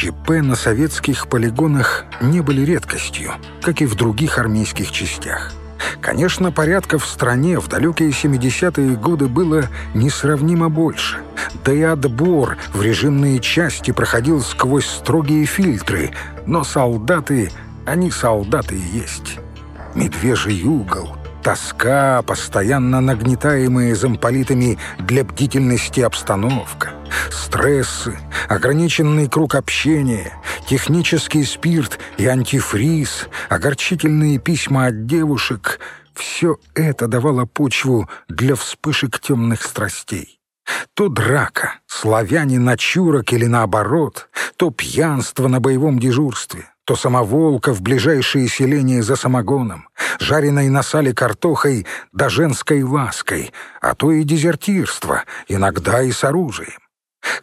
ЧП на советских полигонах не были редкостью, как и в других армейских частях. Конечно, порядка в стране в далекие 70-е годы было несравнимо больше. Да и отбор в режимные части проходил сквозь строгие фильтры, но солдаты, они солдаты и есть. Медвежий угол, тоска, постоянно нагнетаемые замполитами для бдительности обстановка, стрессы, ограниченный круг общения, технический спирт и антифриз, огорчительные письма от девушек — все это давало почву для вспышек темных страстей. То драка, славяне на чурок или наоборот, то пьянство на боевом дежурстве, то самоволка в ближайшие селения за самогоном, жареной на сале картохой да женской лаской, а то и дезертирство, иногда и с оружием.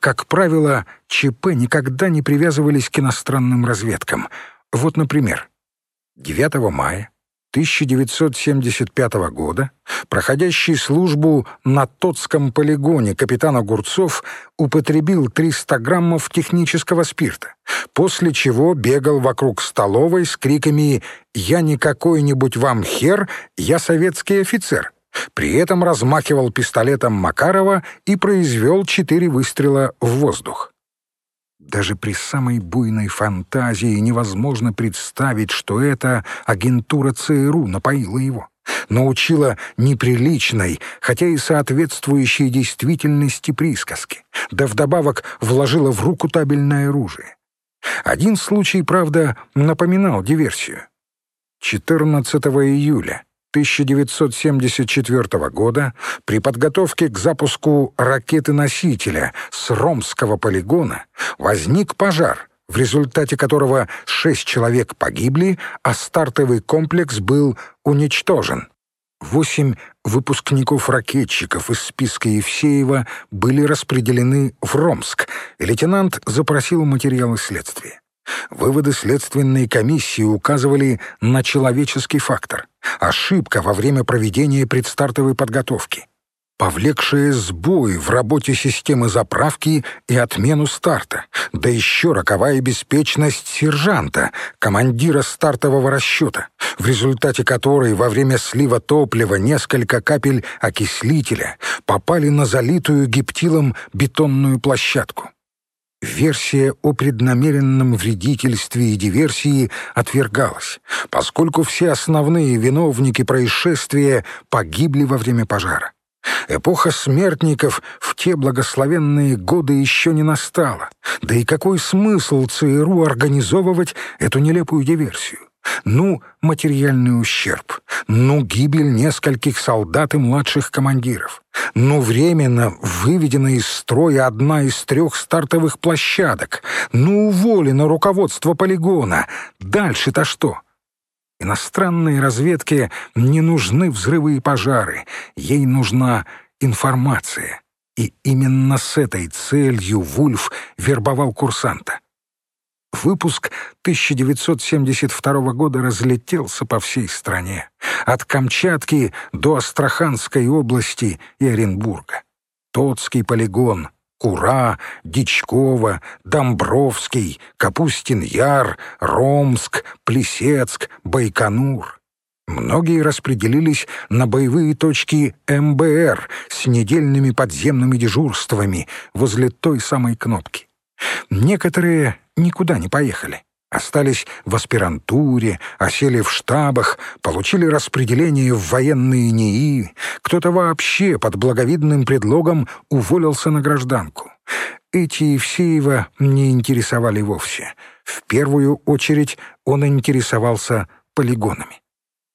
Как правило, ЧП никогда не привязывались к иностранным разведкам. Вот, например, 9 мая 1975 года проходящий службу на Тотском полигоне капитан Огурцов употребил 300 граммов технического спирта, после чего бегал вокруг столовой с криками «Я не какой-нибудь вам хер, я советский офицер». При этом размахивал пистолетом Макарова и произвел четыре выстрела в воздух. Даже при самой буйной фантазии невозможно представить, что это агентура ЦРУ напоила его, научила неприличной, хотя и соответствующей действительности присказки, да вдобавок вложила в руку табельное оружие. Один случай, правда, напоминал диверсию. 14 июля 1974 года при подготовке к запуску ракеты-носителя с Ромского полигона возник пожар, в результате которого шесть человек погибли, а стартовый комплекс был уничтожен. Восемь выпускников-ракетчиков из списка Евсеева были распределены в Ромск, и лейтенант запросил материалы следствия. Выводы следственной комиссии указывали на человеческий фактор. Ошибка во время проведения предстартовой подготовки. Повлекшая сбой в работе системы заправки и отмену старта. Да еще роковая беспечность сержанта, командира стартового расчета, в результате которой во время слива топлива несколько капель окислителя попали на залитую гептилом бетонную площадку. Версия о преднамеренном вредительстве и диверсии отвергалась, поскольку все основные виновники происшествия погибли во время пожара. Эпоха смертников в те благословенные годы еще не настала. Да и какой смысл ЦРУ организовывать эту нелепую диверсию? Ну, материальный ущерб. Ну, гибель нескольких солдат и младших командиров. Ну, временно выведена из строя одна из трех стартовых площадок. Ну, уволено руководство полигона. Дальше-то что? Иностранной разведке не нужны взрывы и пожары. Ей нужна информация. И именно с этой целью Вульф вербовал курсанта. Выпуск 1972 года разлетелся по всей стране, от Камчатки до Астраханской области и Оренбурга. Тотский полигон, Кура, Дичкова, Домбровский, Капустин-Яр, Ромск, Плесецк, Байконур. Многие распределились на боевые точки МБР с недельными подземными дежурствами возле той самой кнопки. Некоторые никуда не поехали. Остались в аспирантуре, осели в штабах, получили распределение в военные НИИ. Кто-то вообще под благовидным предлогом уволился на гражданку. Эти Евсеева не интересовали вовсе. В первую очередь он интересовался полигонами.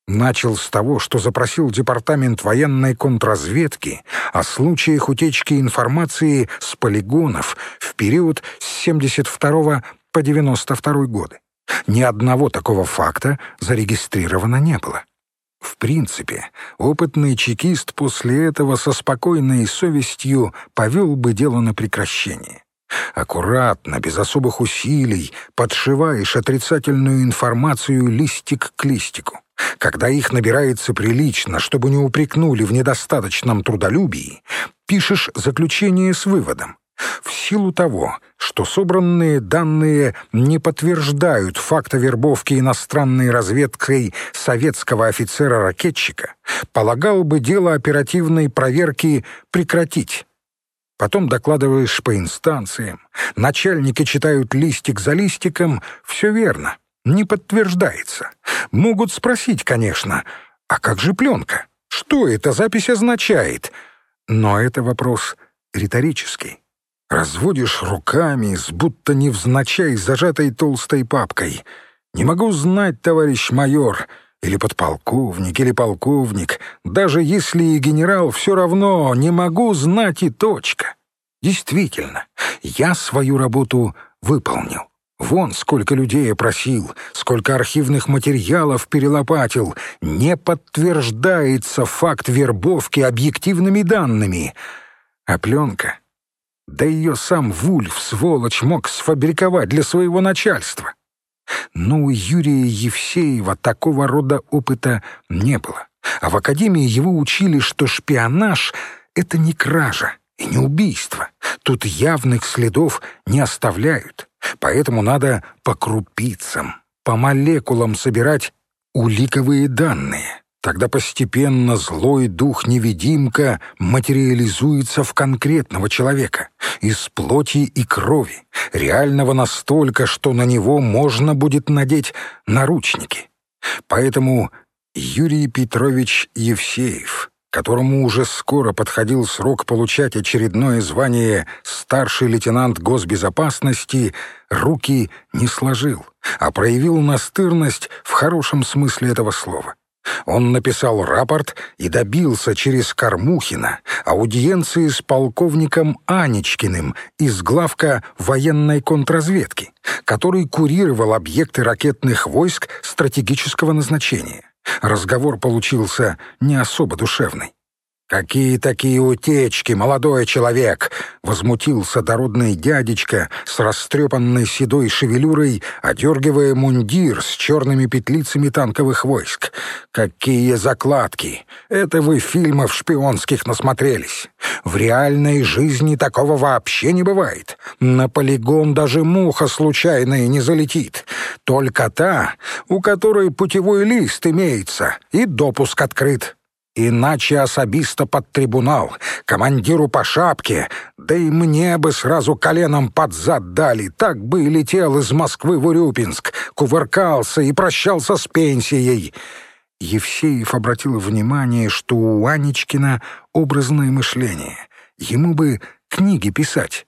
Начал с того, что запросил Департамент военной контрразведки о случаях утечки информации с полигонов в период с 72 по 92 годы. Ни одного такого факта зарегистрировано не было. В принципе, опытный чекист после этого со спокойной совестью повел бы дело на прекращение. Аккуратно, без особых усилий, подшиваешь отрицательную информацию листик к листику. Когда их набирается прилично, чтобы не упрекнули в недостаточном трудолюбии, пишешь заключение с выводом. В силу того, что собранные данные не подтверждают факта вербовки иностранной разведкой советского офицера-ракетчика, полагал бы дело оперативной проверки прекратить. Потом докладываешь по инстанциям, начальники читают листик за листиком, все верно, не подтверждается. Могут спросить, конечно, а как же пленка? Что эта запись означает? Но это вопрос риторический. Разводишь руками, с будто невзначай зажатой толстой папкой. «Не могу знать, товарищ майор», или подполковник, или полковник, даже если и генерал, все равно не могу знать и точка. Действительно, я свою работу выполнил. Вон сколько людей опросил, сколько архивных материалов перелопатил. Не подтверждается факт вербовки объективными данными. А пленка да ее сам Вульф, сволочь, мог сфабриковать для своего начальства. Но у Юрия Евсеева такого рода опыта не было. А в академии его учили, что шпионаж — это не кража и не убийство. Тут явных следов не оставляют. Поэтому надо по крупицам, по молекулам собирать уликовые данные. Тогда постепенно злой дух-невидимка материализуется в конкретного человека, из плоти и крови, реального настолько, что на него можно будет надеть наручники. Поэтому Юрий Петрович Евсеев, которому уже скоро подходил срок получать очередное звание старший лейтенант госбезопасности, руки не сложил, а проявил настырность в хорошем смысле этого слова. Он написал рапорт и добился через Кормухина аудиенции с полковником Анечкиным из главка военной контрразведки, который курировал объекты ракетных войск стратегического назначения. Разговор получился не особо душевный. «Какие такие утечки, молодой человек!» — возмутился дородный дядечка с растрепанной седой шевелюрой, одергивая мундир с черными петлицами танковых войск. «Какие закладки! Это вы фильмов шпионских насмотрелись! В реальной жизни такого вообще не бывает. На полигон даже муха случайная не залетит. Только та, у которой путевой лист имеется и допуск открыт». Иначе особисто под трибунал, командиру по шапке, да и мне бы сразу коленом под зад дали, так бы и летел из Москвы в Урюпинск, кувыркался и прощался с пенсией». Евсеев обратил внимание, что у Анечкина образное мышление. Ему бы книги писать.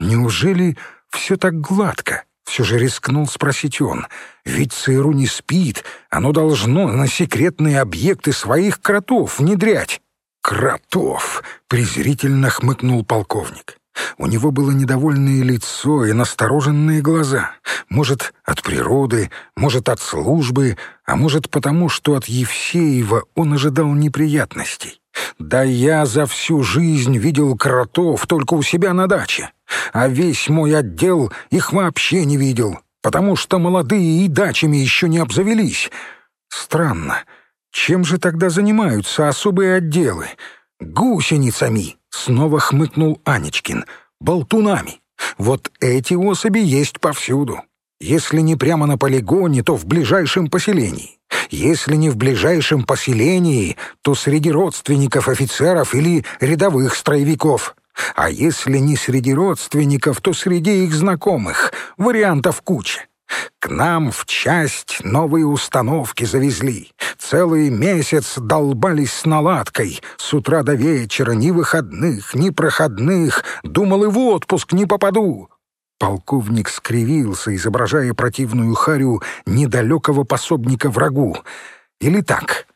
Неужели все так гладко? Все же рискнул спросить он. Ведь ЦРУ не спит, оно должно на секретные объекты своих кротов внедрять. «Кротов!» — презрительно хмыкнул полковник. У него было недовольное лицо и настороженные глаза. Может, от природы, может, от службы, а может, потому, что от Евсеева он ожидал неприятностей. Да я за всю жизнь видел кротов только у себя на даче, а весь мой отдел их вообще не видел, потому что молодые и дачами еще не обзавелись. Странно, чем же тогда занимаются особые отделы? Гусеницами, снова хмыкнул Анечкин, болтунами. Вот эти особи есть повсюду. Если не прямо на полигоне, то в ближайшем поселении. Если не в ближайшем поселении, то среди родственников офицеров или рядовых строевиков. А если не среди родственников, то среди их знакомых. Вариантов куча. К нам в часть новые установки завезли. Целый месяц долбались с наладкой. С утра до вечера ни выходных, ни проходных. Думал, и в отпуск не попаду. Полковник скривился, изображая противную харю недалекого пособника врагу. Или так.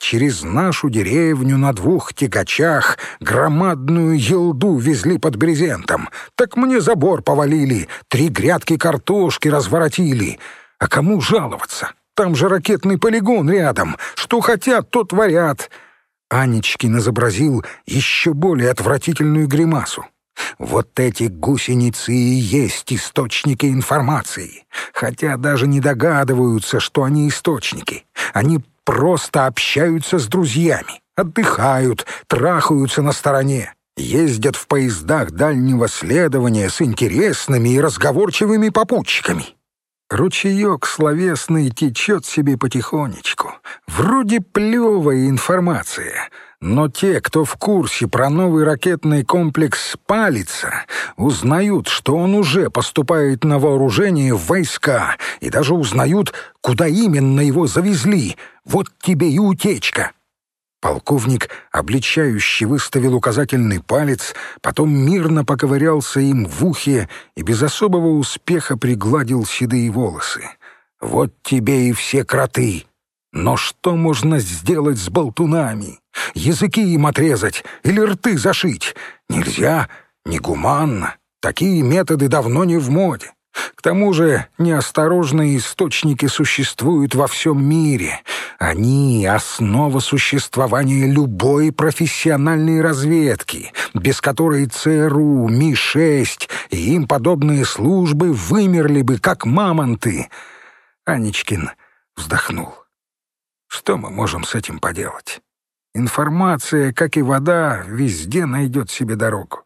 Через нашу деревню на двух тягачах громадную елду везли под брезентом. Так мне забор повалили, три грядки картошки разворотили. А кому жаловаться? Там же ракетный полигон рядом. Что хотят, то творят. Анечкин изобразил еще более отвратительную гримасу. Вот эти гусеницы и есть источники информации, хотя даже не догадываются, что они источники. Они просто общаются с друзьями, отдыхают, трахаются на стороне. ездят в поездах дальнего следования с интересными и разговорчивыми попутчиками. Ручеек словесный течет себе потихонечку. Вроде плевая информация, но те, кто в курсе про новый ракетный комплекс «Палица», узнают, что он уже поступает на вооружение в войска, и даже узнают, куда именно его завезли. Вот тебе и утечка. Полковник, обличающе выставил указательный палец, потом мирно поковырялся им в ухе и без особого успеха пригладил седые волосы. «Вот тебе и все кроты! Но что можно сделать с болтунами? Языки им отрезать или рты зашить? Нельзя, негуманно. Такие методы давно не в моде. К тому же неосторожные источники существуют во всем мире. Они — основа существования любой профессиональной разведки, без которой ЦРУ, Ми-6 и им подобные службы вымерли бы, как мамонты. Анечкин вздохнул. Что мы можем с этим поделать? Информация, как и вода, везде найдет себе дорогу.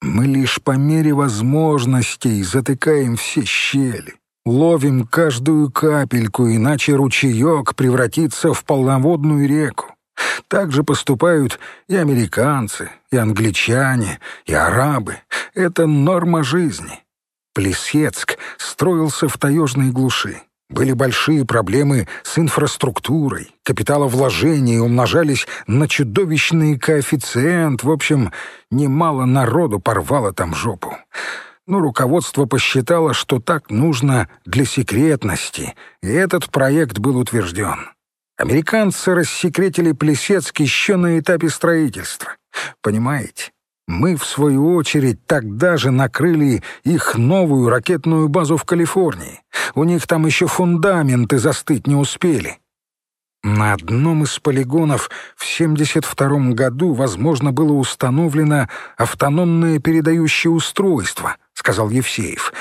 Мы лишь по мере возможностей затыкаем все щели, ловим каждую капельку, иначе ручеек превратится в полноводную реку. Так же поступают и американцы, и англичане, и арабы. Это норма жизни. Плесецк строился в таежной глуши. Были большие проблемы с инфраструктурой, капиталовложения умножались на чудовищный коэффициент. В общем, немало народу порвало там жопу. Но руководство посчитало, что так нужно для секретности, и этот проект был утвержден. Американцы рассекретили Плесецк еще на этапе строительства. Понимаете? Мы, в свою очередь, тогда же накрыли их новую ракетную базу в Калифорнии. У них там еще фундаменты застыть не успели. На одном из полигонов в 72 году, возможно, было установлено автономное передающее устройство, сказал Евсеев.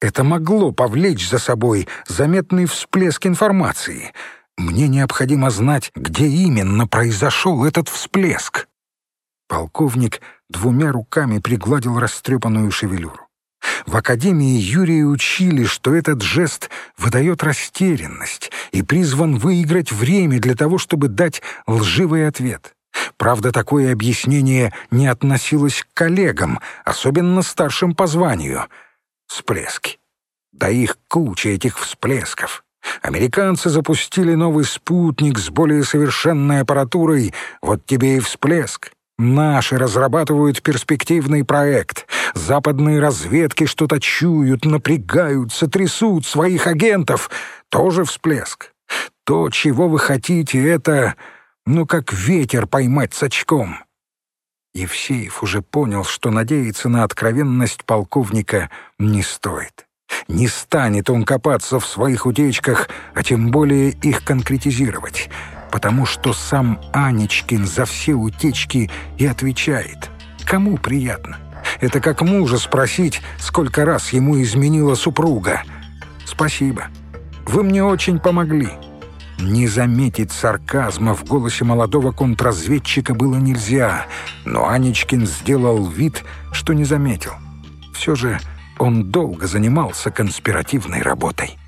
Это могло повлечь за собой заметный всплеск информации. Мне необходимо знать, где именно произошел этот всплеск. Полковник двумя руками пригладил растрепанную шевелюру. В академии Юрия учили, что этот жест выдает растерянность и призван выиграть время для того, чтобы дать лживый ответ. Правда, такое объяснение не относилось к коллегам, особенно старшим по званию. Всплески. Да их куча этих всплесков. Американцы запустили новый спутник с более совершенной аппаратурой. Вот тебе и всплеск. Наши разрабатывают перспективный проект. Западные разведки что-то чуют, напрягаются, трясут своих агентов. Тоже всплеск. То, чего вы хотите, это, ну, как ветер поймать с очком. Евсеев уже понял, что надеяться на откровенность полковника не стоит. Не станет он копаться в своих утечках, а тем более их конкретизировать — потому что сам Анечкин за все утечки и отвечает. Кому приятно? Это как мужа спросить, сколько раз ему изменила супруга. Спасибо. Вы мне очень помогли. Не заметить сарказма в голосе молодого контрразведчика было нельзя, но Анечкин сделал вид, что не заметил. Все же он долго занимался конспиративной работой.